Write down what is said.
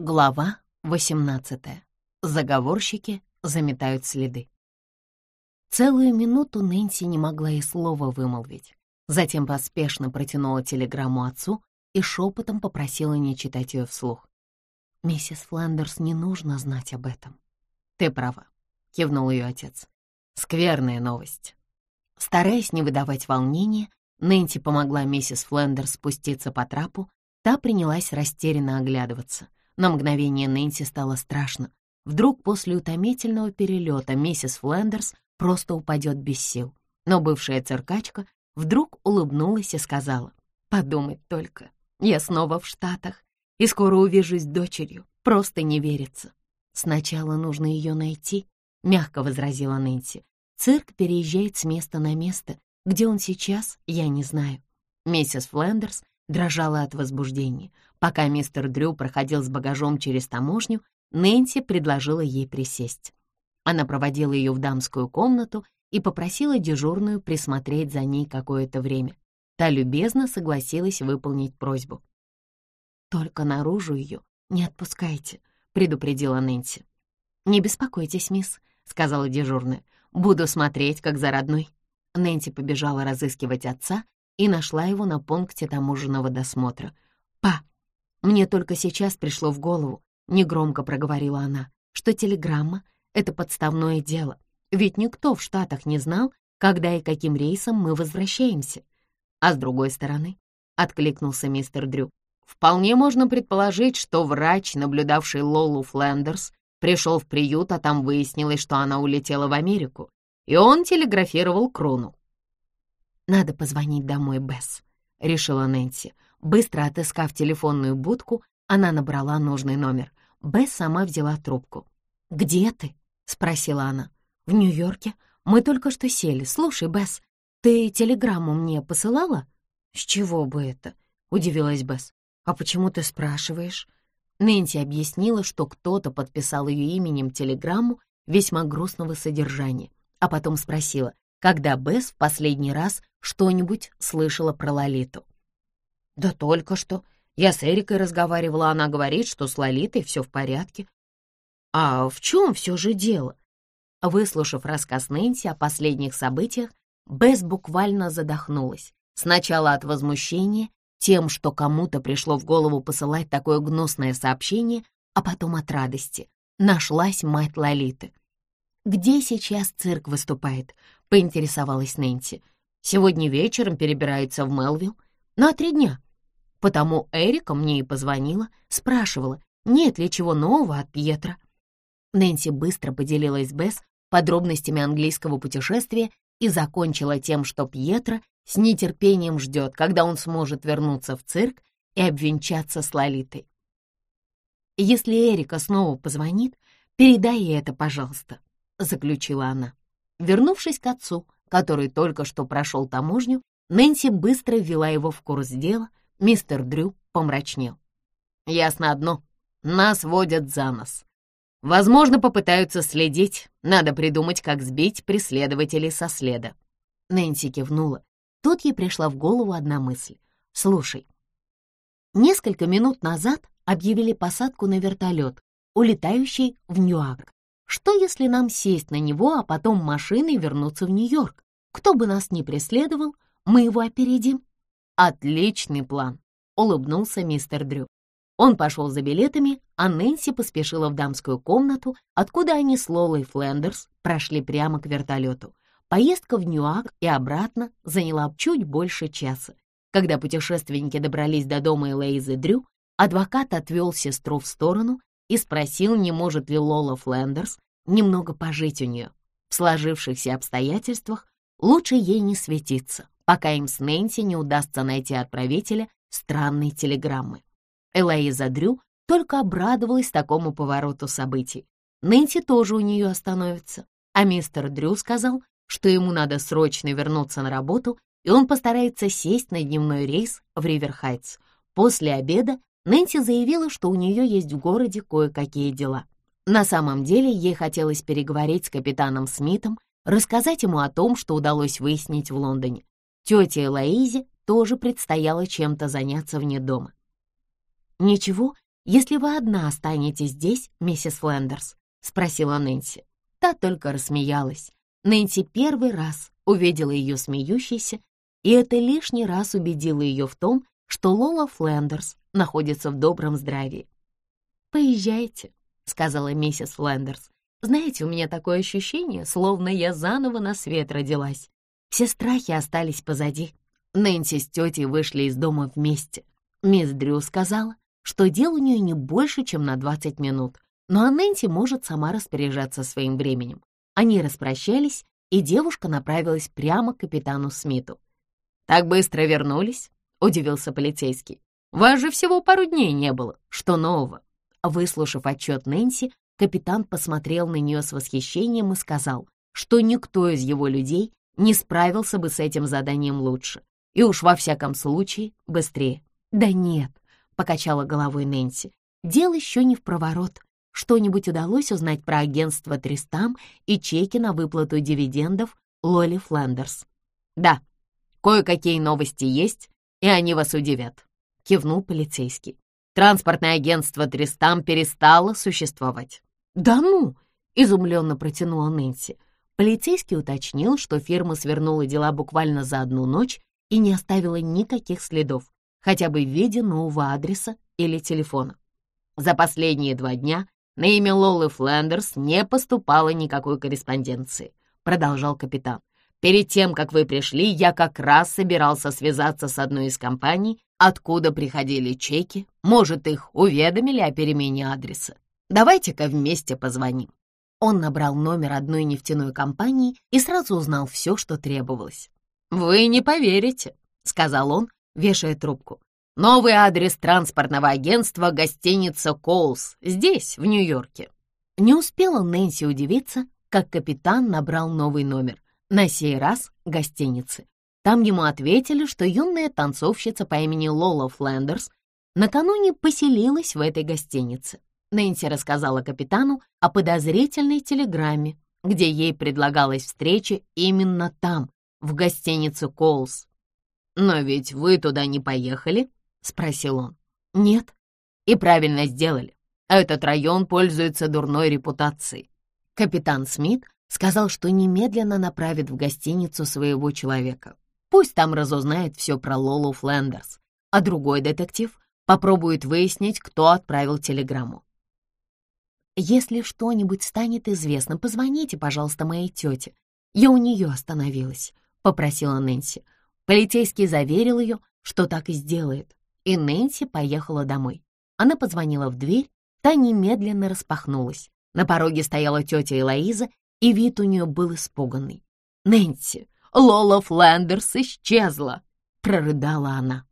Глава 18. Заговорщики заметают следы. Целую минуту Нэнси не могла и слова вымолвить. Затем поспешно протянула телеграмму отцу и шепотом попросила не читать ее вслух. «Миссис Фландерс не нужно знать об этом». «Ты права», — кивнул ее отец. «Скверная новость». Стараясь не выдавать волнения, Нэнси помогла миссис Флендерс спуститься по трапу, та принялась растерянно оглядываться — на мгновение Нэнси стало страшно. Вдруг после утомительного перелета миссис Флендерс просто упадет без сил. Но бывшая циркачка вдруг улыбнулась и сказала, «Подумать только, я снова в Штатах и скоро увижусь с дочерью, просто не верится». «Сначала нужно ее найти», — мягко возразила Нэнси. «Цирк переезжает с места на место. Где он сейчас, я не знаю». Миссис Флендерс дрожала от возбуждения. Пока мистер Дрю проходил с багажом через таможню, Нэнси предложила ей присесть. Она проводила ее в дамскую комнату и попросила дежурную присмотреть за ней какое-то время. Та любезно согласилась выполнить просьбу. «Только наружу ее не отпускайте», — предупредила Нэнси. «Не беспокойтесь, мисс», — сказала дежурная. «Буду смотреть, как за родной». Нэнси побежала разыскивать отца и нашла его на пункте таможенного досмотра. «Па, мне только сейчас пришло в голову, негромко проговорила она, что телеграмма — это подставное дело, ведь никто в Штатах не знал, когда и каким рейсом мы возвращаемся. А с другой стороны, — откликнулся мистер Дрю, вполне можно предположить, что врач, наблюдавший Лолу Флендерс, пришел в приют, а там выяснилось, что она улетела в Америку, и он телеграфировал Крону. «Надо позвонить домой, Бесс», — решила Нэнси. Быстро отыскав телефонную будку, она набрала нужный номер. Бесс сама взяла трубку. «Где ты?» — спросила она. «В Нью-Йорке. Мы только что сели. Слушай, Бесс, ты телеграмму мне посылала?» «С чего бы это?» — удивилась Бесс. «А почему ты спрашиваешь?» Нэнси объяснила, что кто-то подписал ее именем телеграмму весьма грустного содержания, а потом спросила, когда Бесс в последний раз что-нибудь слышала про Лолиту. «Да только что. Я с Эрикой разговаривала, она говорит, что с Лолитой все в порядке». «А в чем все же дело?» Выслушав рассказ Нэнси о последних событиях, Бесс буквально задохнулась. Сначала от возмущения тем, что кому-то пришло в голову посылать такое гнусное сообщение, а потом от радости. Нашлась мать Лолиты. «Где сейчас цирк выступает?» — поинтересовалась Нэнси. «Сегодня вечером перебирается в Мелвилл. На три дня. Потому Эрика мне и позвонила, спрашивала, нет ли чего нового от Пьетра. Нэнси быстро поделилась с Бесс подробностями английского путешествия и закончила тем, что Пьетро с нетерпением ждет, когда он сможет вернуться в цирк и обвенчаться с Лолитой. «Если Эрика снова позвонит, передай ей это, пожалуйста», — заключила она. Вернувшись к отцу, который только что прошел таможню, Нэнси быстро ввела его в курс дела, Мистер Дрю помрачнел. «Ясно одно. Нас водят за нос. Возможно, попытаются следить. Надо придумать, как сбить преследователей со следа». Нэнси кивнула. Тут ей пришла в голову одна мысль. «Слушай, несколько минут назад объявили посадку на вертолет, улетающий в Ньюарк. Что, если нам сесть на него, а потом машиной вернуться в Нью-Йорк? Кто бы нас ни преследовал, мы его опередим. «Отличный план», — улыбнулся мистер Дрю. Он пошел за билетами, а Нэнси поспешила в дамскую комнату, откуда они с Лолой Флендерс прошли прямо к вертолету. Поездка в Ньюак и обратно заняла чуть больше часа. Когда путешественники добрались до дома Элейзы Дрю, адвокат отвел сестру в сторону и спросил, не может ли Лола Флендерс немного пожить у нее. В сложившихся обстоятельствах лучше ей не светиться пока им с Нэнси не удастся найти отправителя странной телеграммы. Элоиза Дрю только обрадовалась такому повороту событий. Нэнси тоже у нее остановится, а мистер Дрю сказал, что ему надо срочно вернуться на работу, и он постарается сесть на дневной рейс в Риверхайтс. После обеда Нэнси заявила, что у нее есть в городе кое-какие дела. На самом деле ей хотелось переговорить с капитаном Смитом, рассказать ему о том, что удалось выяснить в Лондоне. Тете Элоизе тоже предстояло чем-то заняться вне дома. «Ничего, если вы одна останетесь здесь, миссис Флендерс?» — спросила Нэнси. Та только рассмеялась. Нэнси первый раз увидела ее смеющейся, и это лишний раз убедило ее в том, что Лола Флендерс находится в добром здравии. «Поезжайте», — сказала миссис Флендерс. «Знаете, у меня такое ощущение, словно я заново на свет родилась. Все страхи остались позади. Нэнси с тетей вышли из дома вместе. Мисс Дрю сказала, что дел у нее не больше, чем на 20 минут, но а Нэнси может сама распоряжаться своим временем. Они распрощались, и девушка направилась прямо к капитану Смиту. «Так быстро вернулись?» — удивился полицейский. «Вас же всего пару дней не было. Что нового?» Выслушав отчет Нэнси, капитан посмотрел на нее с восхищением и сказал, что никто из его людей не справился бы с этим заданием лучше. И уж во всяком случае быстрее. «Да нет», — покачала головой Нэнси, — «дело еще не в проворот. Что-нибудь удалось узнать про агентство Тристам и чеки на выплату дивидендов Лоли Фландерс?» «Да, кое-какие новости есть, и они вас удивят», — кивнул полицейский. «Транспортное агентство Тристам перестало существовать». «Да ну!» — изумленно протянула Нэнси. Полицейский уточнил, что фирма свернула дела буквально за одну ночь и не оставила никаких следов, хотя бы в виде нового адреса или телефона. За последние два дня на имя Лолы Флендерс не поступало никакой корреспонденции, продолжал капитан. Перед тем, как вы пришли, я как раз собирался связаться с одной из компаний, откуда приходили чеки. Может, их уведомили о перемене адреса. Давайте-ка вместе позвоним. Он набрал номер одной нефтяной компании и сразу узнал все, что требовалось. «Вы не поверите», — сказал он, вешая трубку. «Новый адрес транспортного агентства — гостиница «Коулс» здесь, в Нью-Йорке». Не успела Нэнси удивиться, как капитан набрал новый номер, на сей раз гостиницы. Там ему ответили, что юная танцовщица по имени Лола Флендерс накануне поселилась в этой гостинице. Нэнси рассказала капитану о подозрительной телеграмме, где ей предлагалась встреча именно там, в гостинице «Коулс». «Но ведь вы туда не поехали?» — спросил он. «Нет». «И правильно сделали. Этот район пользуется дурной репутацией». Капитан Смит сказал, что немедленно направит в гостиницу своего человека. Пусть там разузнает все про Лолу Флендерс, а другой детектив попробует выяснить, кто отправил телеграмму. «Если что-нибудь станет известно, позвоните, пожалуйста, моей тете. Я у нее остановилась», — попросила Нэнси. Полицейский заверил ее, что так и сделает, и Нэнси поехала домой. Она позвонила в дверь, та немедленно распахнулась. На пороге стояла тетя Элоиза, и вид у нее был испуганный. «Нэнси, Лола Флендерс исчезла!» — прорыдала она.